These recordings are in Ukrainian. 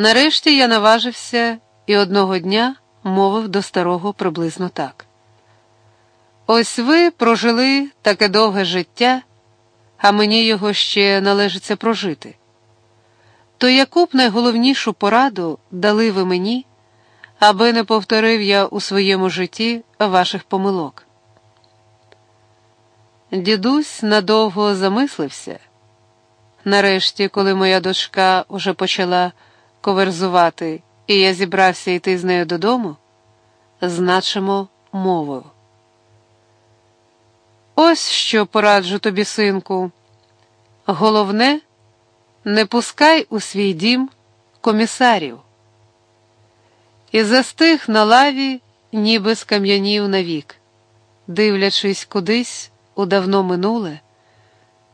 Нарешті я наважився і одного дня мовив до старого приблизно так. Ось ви прожили таке довге життя, а мені його ще належиться прожити. То яку б найголовнішу пораду дали ви мені, аби не повторив я у своєму житті ваших помилок? Дідусь надовго замислився. Нарешті, коли моя дочка уже почала коверзувати, і я зібрався йти з нею додому, значимо мовою. Ось що пораджу тобі, синку. Головне, не пускай у свій дім комісарів. І застиг на лаві, ніби скам'янів навік, дивлячись кудись у давно минуле,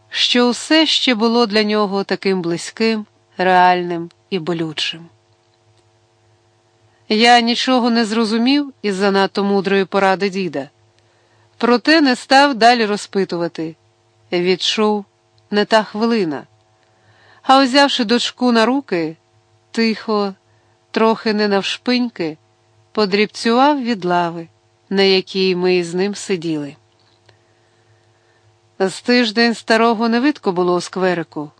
що усе ще було для нього таким близьким, реальним і болючим. Я нічого не зрозумів із занадто мудрої поради діда, проте не став далі розпитувати. Відчув не та хвилина. А узявши дочку на руки, тихо, трохи не навшпиньки, подрібцював від лави, на якій ми із ним сиділи. З тиждень старого не видко було у скверику.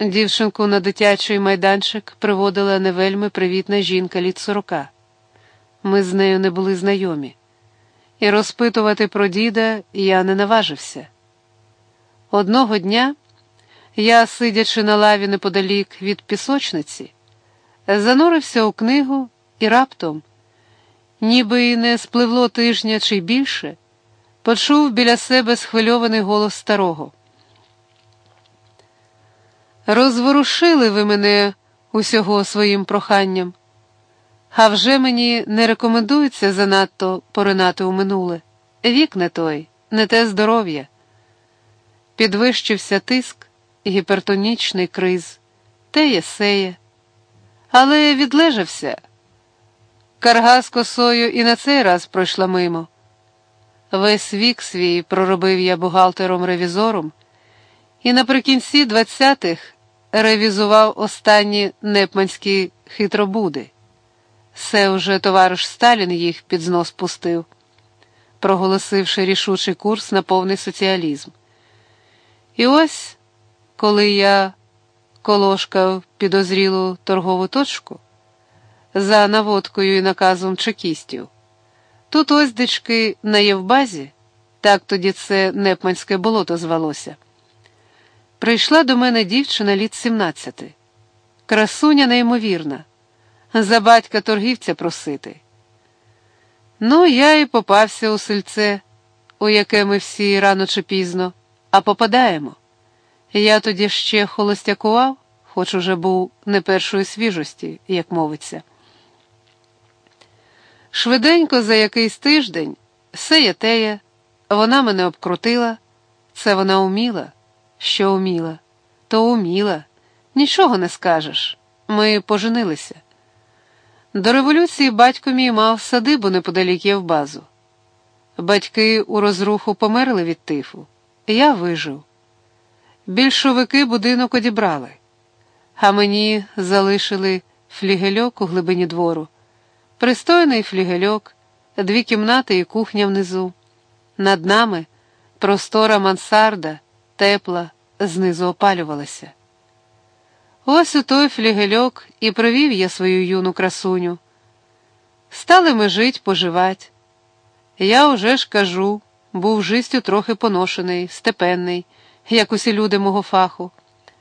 Дівчинку на дитячий майданчик приводила не вельми привітна жінка літ сорока. Ми з нею не були знайомі, і розпитувати про діда я не наважився. Одного дня я, сидячи на лаві неподалік від пісочниці, занурився у книгу і раптом, ніби й не спливло тижня чи більше, почув біля себе схвильований голос старого. Розворушили ви мене усього своїм проханням, а вже мені не рекомендується занадто поринати у минуле. Вік не той, не те здоров'я. Підвищився тиск, гіпертонічний криз, те єсеє. Але відлежався. Карга з косою і на цей раз пройшла мимо. Весь вік свій проробив я бухгалтером-ревізором, і наприкінці двадцятих ревізував останні непманські хитробуди. Все вже товариш Сталін їх під знос пустив, проголосивши рішучий курс на повний соціалізм. І ось, коли я колошкав підозрілу торгову точку за наводкою і наказом чекістів, тут ось дички на Євбазі, так тоді це непманське болото звалося. Прийшла до мене дівчина літ 17. Красуня неймовірна, за батька торгівця просити. Ну, я і попався у сельце, у яке ми всі рано чи пізно, а попадаємо. Я тоді ще холостякував, хоч уже був не першої свіжості, як мовиться. Швиденько за якийсь тиждень все є теє, вона мене обкрутила, це вона уміла. Що уміла, то уміла, нічого не скажеш. Ми поженилися. До революції батько мій мав садибу неподалік Євбазу. Батьки у розруху померли від тифу. Я вижив. Більшовики будинок одібрали, а мені залишили флігельок у глибині двору, пристойний флігельок, дві кімнати і кухня внизу. Над нами простора мансарда тепла, знизу опалювалася. Ось у той флігельок і провів я свою юну красуню. Стали ми жить, поживать. Я уже ж кажу, був жистю трохи поношений, степенний, як усі люди мого фаху,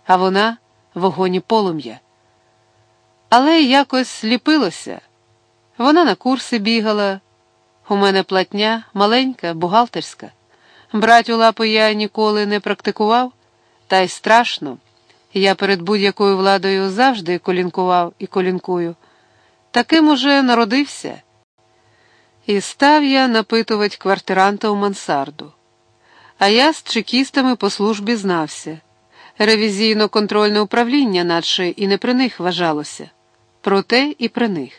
а вона вогоні полум'я. Але якось ліпилося. Вона на курси бігала. У мене платня маленька, бухгалтерська. Брать у лапу я ніколи не практикував, та й страшно. Я перед будь-якою владою завжди колінкував і колінкую. Таким уже народився. І став я напитувати квартиранта у мансарду. А я з чекістами по службі знався. Ревізійно-контрольне управління, наче і не при них вважалося, проте і при них.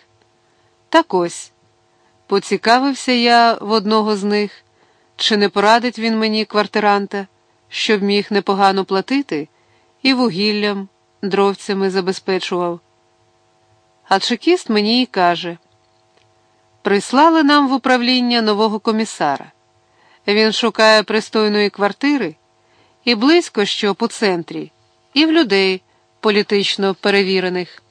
Так ось поцікавився я в одного з них. Чи не порадить він мені квартиранта, щоб міг непогано платити і вугіллям, дровцями забезпечував? А чекіст мені і каже: прислали нам в управління нового комісара. Він шукає пристойної квартири і близько щоб у центрі, і в людей політично перевірених.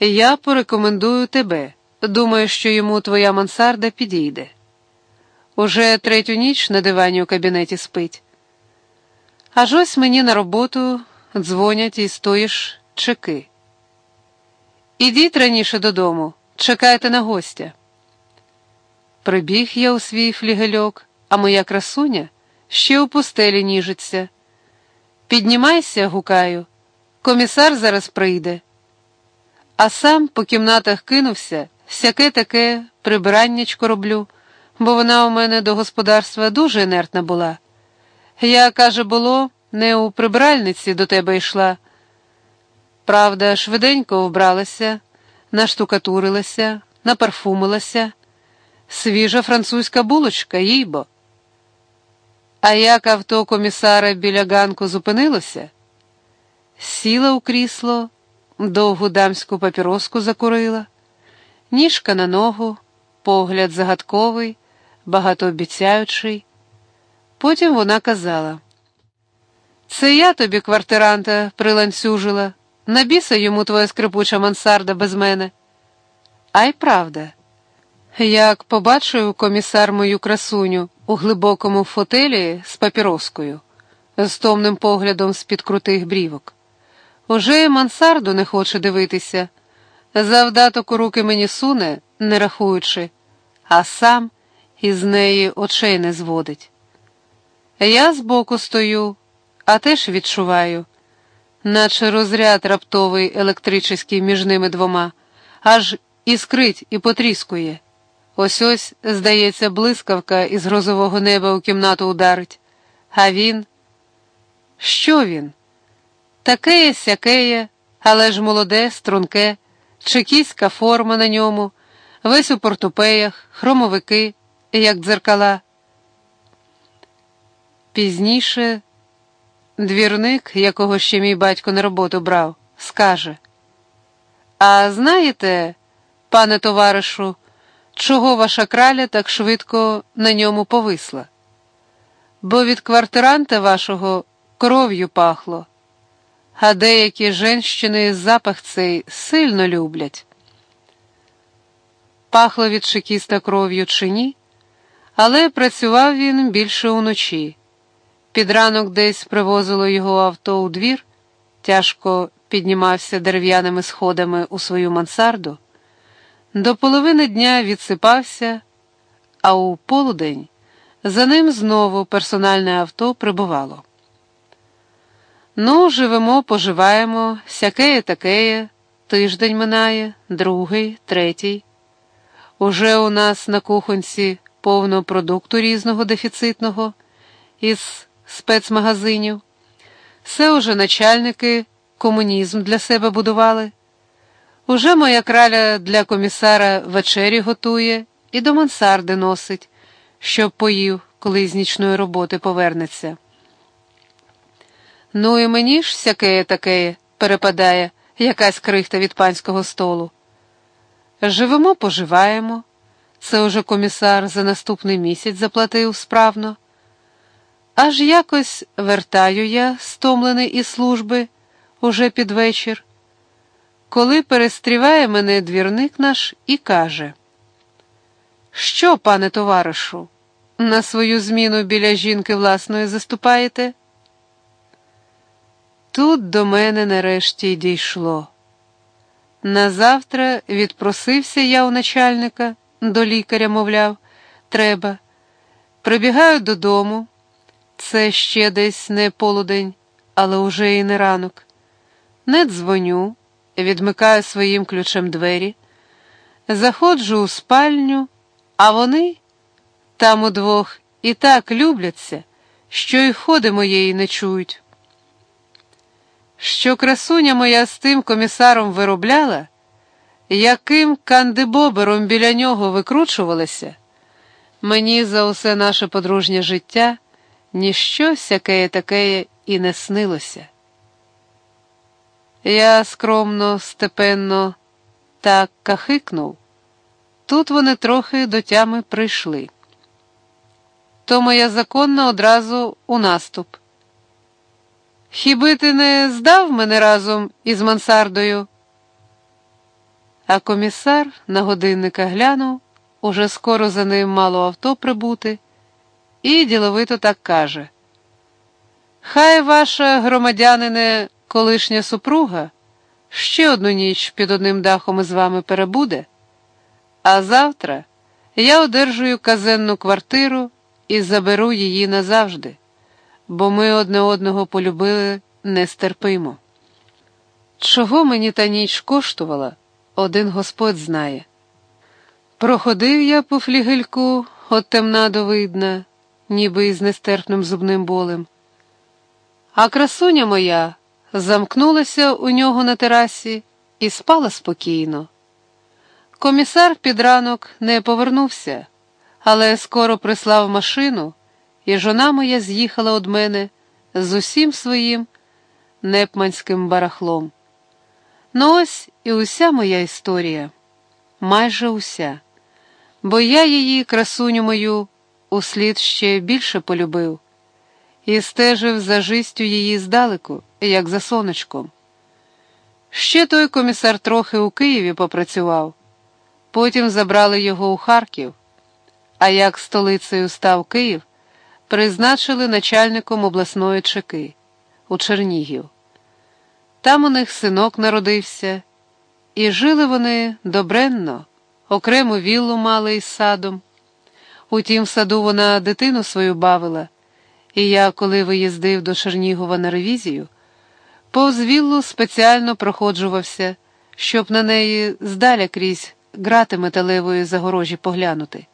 Я порекомендую тебе. Думаю, що йому твоя мансарда підійде. Уже третю ніч на дивані у кабінеті спить. Аж ось мені на роботу дзвонять і стоїш чеки. Ідіть раніше додому, чекайте на гостя. Прибіг я у свій флігельок, а моя красуня ще у пустелі ніжиться. Піднімайся, гукаю, комісар зараз прийде. А сам по кімнатах кинувся, всяке таке прибираннячко роблю, бо вона у мене до господарства дуже інертна була. Я, каже, було, не у прибиральниці до тебе йшла. Правда, швиденько вбралася, наштукатурилася, напарфумилася. Свіжа французька булочка, їй бо. А як авто комісара біля ганку зупинилося, сіла у крісло, довгу дамську папіроску закурила, ніжка на ногу, погляд загадковий, багатообіцяючий. Потім вона казала: Це я тобі, квартиранта, приланцюжила, набіса йому твоя скрипуча мансарда без мене. А й правда. Як побачив комісар мою красуню у глибокому фотелі з папіроскою, з томним поглядом з-під крутих брівок, уже мансарду не хоче дивитися, завдаток у руки мені суне, не рахуючи, а сам із неї очей не зводить. Я збоку стою, а теж відчуваю, наче розряд раптовий електричний між ними двома, аж іскрить і потріскує. Ось ось, здається, блискавка із грозового неба у кімнату ударить. А він? Що він? Такеє сякеє, але ж молоде, струнке, чекіська форма на ньому, весь у портупеях, хромовики, як дзеркала. Пізніше двірник, якого ще мій батько на роботу брав, скаже: А знаєте, пане товаришу, чого ваша краля так швидко на ньому повисла? Бо від квартиранта вашого кров'ю пахло, а деякі женщини запах цей сильно люблять. Пахло від шикіста кров'ю чи ні, але працював він більше уночі. Під ранок десь привозило його авто у двір, тяжко піднімався дерев'яними сходами у свою мансарду. До половини дня відсипався, а у полудень за ним знову персональне авто прибувало. Ну, живемо, поживаємо, сякеє такеє, тиждень минає, другий, третій. Уже у нас на кухонці повно продукту різного дефіцитного із спецмагазинів. Все уже начальники комунізм для себе будували. Уже моя краля для комісара вечері готує і до мансарди носить, щоб поїв, коли з нічної роботи повернеться. Ну і мені ж всяке таке перепадає якась крихта від панського столу. Живемо, поживаємо. Це уже комісар за наступний місяць заплатив справно. Аж якось вертаю я, стомлений із служби, уже під вечір коли перестріває мене двірник наш і каже: Що, пане товаришу, на свою зміну біля жінки власної заступаєте? Тут до мене нарешті й дійшло. Назавтра відпросився я у начальника, до лікаря, мовляв, треба. Прибігаю додому. Це ще десь не полудень, але уже і не ранок. Не дзвоню відмикаю своїм ключем двері, заходжу у спальню, а вони там удвох і так любляться, що й ходи моєї не чують. Що красуня моя з тим комісаром виробляла, яким кандибобером біля нього викручувалася, мені за усе наше подружнє життя ніщо сяке таке і не снилося. Я скромно, степенно так кахикнув. Тут вони трохи до тями прийшли. То моя законна одразу у наступ. Хіби ти не здав мене разом із мансардою? А комісар на годинника глянув, уже скоро за ним мало авто прибути, і діловито так каже: Хай ваша громадянине колишня супруга ще одну ніч під одним дахом із вами перебуде, а завтра я одержую казенну квартиру і заберу її назавжди, бо ми одне одного полюбили нестерпимо. Чого мені та ніч коштувала, один Господь знає. Проходив я по флігельку от темна до видна, ніби із нестерпним зубним болем. А красуня моя замкнулася у нього на терасі і спала спокійно. Комісар під ранок не повернувся, але скоро прислав машину, і жона моя з'їхала од мене з усім своїм непманським барахлом. Ну ось і уся моя історія, майже уся, бо я її, красуню мою, услід ще більше полюбив. І стежив за жистю її здалеку, як за сонечком. Ще той комісар трохи у Києві попрацював, потім забрали його у Харків, а як столицею став Київ, призначили начальником обласної чеки у Чернігів. Там у них синок народився, і жили вони добренно, окрему віллу мали із садом. Утім, в саду вона дитину свою бавила. І я, коли виїздив до Чернігова на ревізію, повз віллу спеціально проходжувався, щоб на неї здаля крізь грати металевої загорожі поглянути.